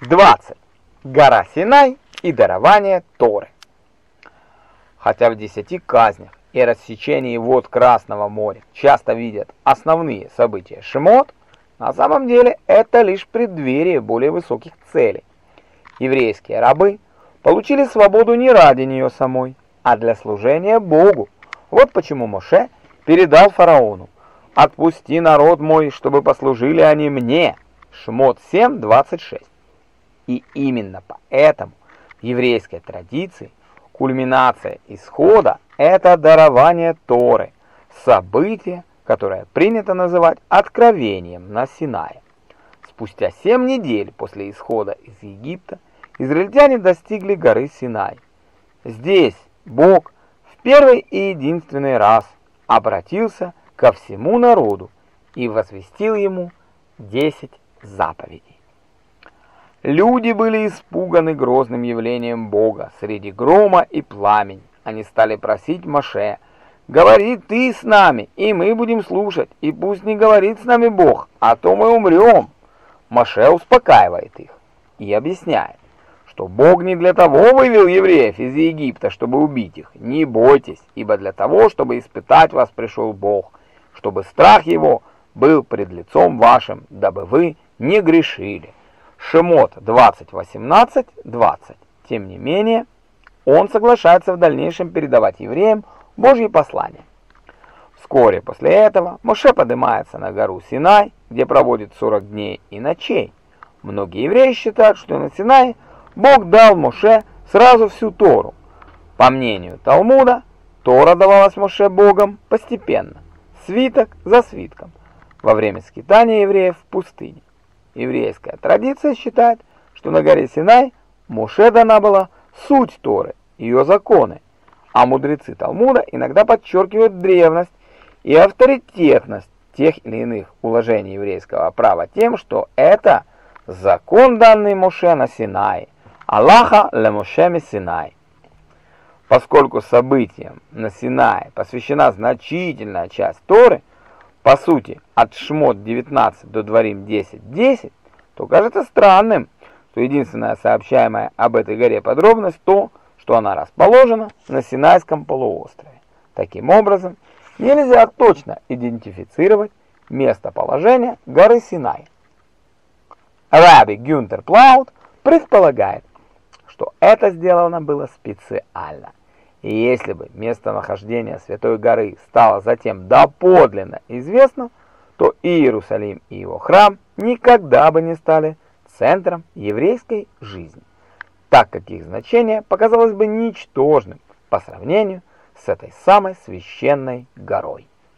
20. Гора Синай и дарование Торы. Хотя в десяти казнях и рассечении вод Красного моря часто видят основные события Шимот, на самом деле это лишь преддверие более высоких целей. Еврейские рабы получили свободу не ради нее самой, а для служения Богу. Вот почему Моше передал фараону «Отпусти народ мой, чтобы послужили они мне» Шмот 7.26. И именно поэтому в еврейской традиции кульминация исхода – это дарование Торы, событие, которое принято называть откровением на Синае. Спустя семь недель после исхода из Египта израильтяне достигли горы Синай. Здесь Бог в первый и единственный раз обратился ко всему народу и возвестил ему десять заповедей. Люди были испуганы грозным явлением Бога среди грома и пламени. Они стали просить Моше, «Говори ты с нами, и мы будем слушать, и пусть не говорит с нами Бог, а то мы умрем». Моше успокаивает их и объясняет, что Бог не для того вывел евреев из Египта, чтобы убить их. Не бойтесь, ибо для того, чтобы испытать вас пришел Бог, чтобы страх его был пред лицом вашим, дабы вы не грешили. Шемот 20.18.20. Тем не менее, он соглашается в дальнейшем передавать евреям Божьи послания. Вскоре после этого Моше поднимается на гору Синай, где проводит 40 дней и ночей. Многие евреи считают, что на Синай Бог дал Моше сразу всю Тору. По мнению Талмуда, Тора давалась Моше Богом постепенно, свиток за свитком, во время скитания евреев в пустыне. Еврейская традиция считает, что на горе Синай Моше дана была суть Торы, ее законы, а мудрецы Талмуда иногда подчеркивают древность и авторитетность тех или иных уложений еврейского права тем, что это закон, данный Моше на Синай, Аллаха ле Моше Синай. Поскольку событиям на Синае посвящена значительная часть Торы, по сути, от Шмот 19 до Дворим 10.10, 10, то кажется странным, что единственная сообщаемая об этой горе подробность то, что она расположена на Синайском полуострове. Таким образом, нельзя точно идентифицировать местоположение горы Синай. Раби Гюнтер Плаут предполагает, что это сделано было специально. И если бы местонахождение Святой горы стало затем доподлинно известно, то Иерусалим и его храм никогда бы не стали центром еврейской жизни, так как их значение показалось бы ничтожным по сравнению с этой самой священной горой.